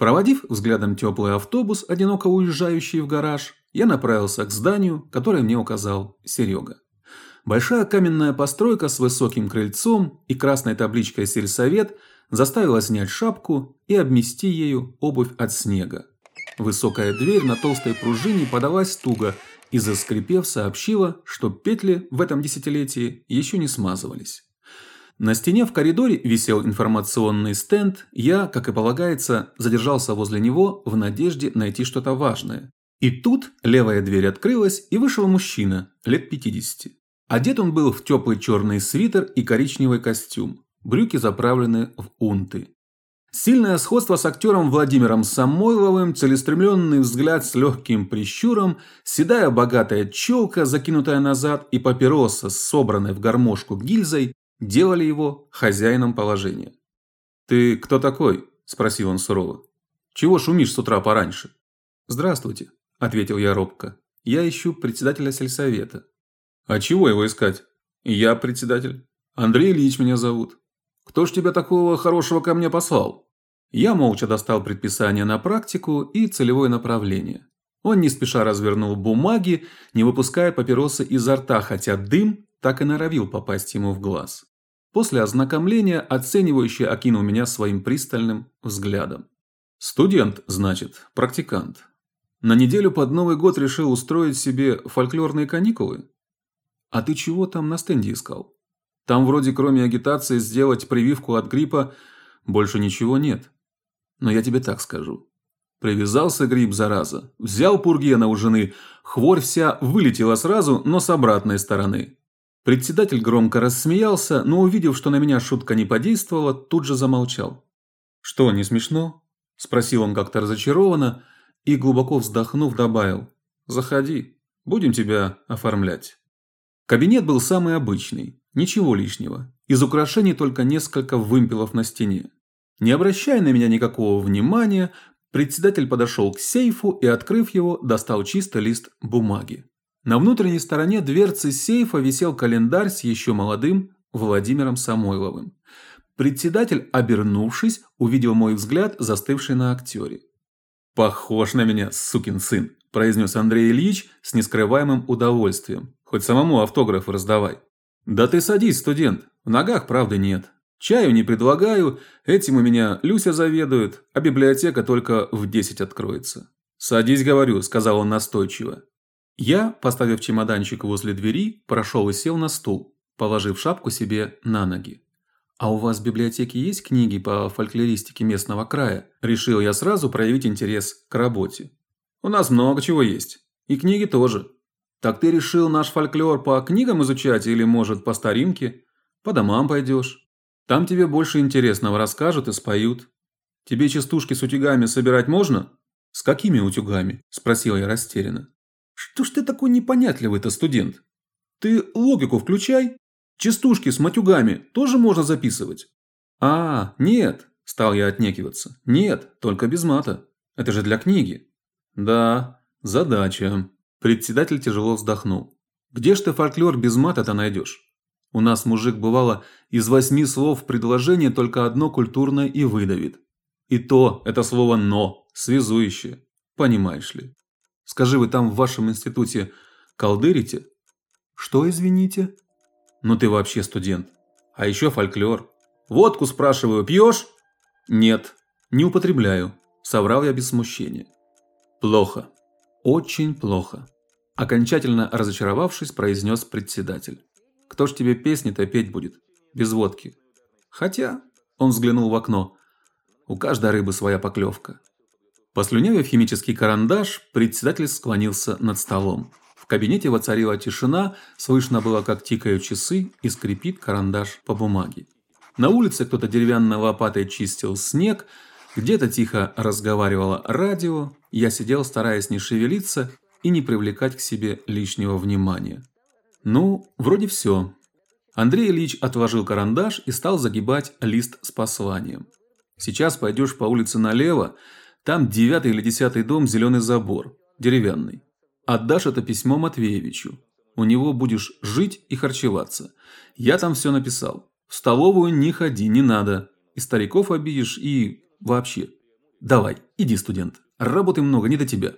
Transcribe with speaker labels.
Speaker 1: Проводив взглядом теплый автобус, одиноко уезжающий в гараж, я направился к зданию, которое мне указал Серега. Большая каменная постройка с высоким крыльцом и красной табличкой «Сельсовет» заставила снять шапку и обмести ею обувь от снега. Высокая дверь на толстой пружине подалась туго и, заскрипев, сообщила, что петли в этом десятилетии еще не смазывались. На стене в коридоре висел информационный стенд. Я, как и полагается, задержался возле него в надежде найти что-то важное. И тут левая дверь открылась, и вышел мужчина лет 50. Одет он был в теплый черный свитер и коричневый костюм. Брюки заправлены в унты. Сильное сходство с актером Владимиром Самойловым, целеустремленный взгляд с легким прищуром, седая богатая челка, закинутая назад, и папироса, собранная в гармошку гильзой, делали его хозяином положения. «Ты кто такой?» – спросил он сурово. «Чего шумишь с утра пораньше?» «Здравствуйте», – ответил я робко. «Я ищу председателя сельсовета». «А чего его искать?» «Я председатель. Андрей Ильич меня зовут. Кто ж тебя такого хорошего ко мне послал?» Я молча достал предписание на практику и целевое направление. Он не спеша развернул бумаги, не выпуская папиросы изо рта, хотя дым так и норовил попасть ему в глаз. После ознакомления оценивающий окинул меня своим пристальным взглядом. Студент, значит, практикант. На неделю под Новый год решил устроить себе фольклорные каникулы? А ты чего там на стенде искал? Там вроде кроме агитации сделать прививку от гриппа больше ничего нет. Но я тебе так скажу. Привязался грипп, зараза. Взял пургена у жены. Хворь вся вылетела сразу, но с обратной стороны. Председатель громко рассмеялся, но увидев, что на меня шутка не подействовала, тут же замолчал. «Что, не смешно?» – спросил он как-то разочарованно и, глубоко вздохнув, добавил. «Заходи, будем тебя оформлять». Кабинет был самый обычный, ничего лишнего. Из украшений только несколько вымпелов на стене. Не обращая на меня никакого внимания, председатель подошел к сейфу и, открыв его, достал чистый лист бумаги. На внутренней стороне дверцы сейфа висел календарь с еще молодым Владимиром Самойловым. Председатель, обернувшись, увидел мой взгляд, застывший на актере. «Похож на меня, сукин сын», – произнес Андрей Ильич с нескрываемым удовольствием. «Хоть самому автографы раздавай». «Да ты садись, студент. В ногах правды нет. Чаю не предлагаю, этим у меня Люся заведует, а библиотека только в десять откроется». «Садись, говорю», – сказал он настойчиво. Я, поставив чемоданчик возле двери, прошел и сел на стул, положив шапку себе на ноги. «А у вас в библиотеке есть книги по фольклористике местного края?» Решил я сразу проявить интерес к работе. «У нас много чего есть. И книги тоже. Так ты решил наш фольклор по книгам изучать или, может, по старинке? По домам пойдешь. Там тебе больше интересного расскажут и споют. Тебе частушки с утюгами собирать можно?» «С какими утюгами?» – спросил я растерянно. Что ж ты такой непонятливый-то, студент? Ты логику включай. Частушки с матюгами тоже можно записывать. А, нет, стал я отнекиваться. Нет, только без мата. Это же для книги. Да, задача. Председатель тяжело вздохнул. Где ж ты фольклор без мата-то найдешь? У нас мужик бывало из восьми слов в предложении только одно культурное и выдавит. И то это слово «но», связующее. Понимаешь ли? Скажи, вы там в вашем институте колдырите? Что, извините? Ну ты вообще студент. А еще фольклор. Водку спрашиваю, пьешь? Нет, не употребляю. Соврал я без смущения. Плохо. Очень плохо. Окончательно разочаровавшись, произнес председатель. Кто ж тебе песни-то петь будет? Без водки. Хотя, он взглянул в окно, у каждой рыбы своя поклевка. Послюнявив химический карандаш, председатель склонился над столом. В кабинете воцарила тишина, слышно было, как тикают часы и скрипит карандаш по бумаге. На улице кто-то деревянной лопатой чистил снег, где-то тихо разговаривало радио. Я сидел, стараясь не шевелиться и не привлекать к себе лишнего внимания. Ну, вроде все. Андрей Ильич отложил карандаш и стал загибать лист с посланием. Сейчас пойдешь по улице налево, там девятый или десятый дом, зеленый забор, деревянный. Отдашь это письмо Матвеевичу. У него будешь жить и харчеваться. Я там все написал. В столовую не ходи, не надо. И стариков обидишь, и вообще. Давай, иди, студент. Работы много, не до тебя.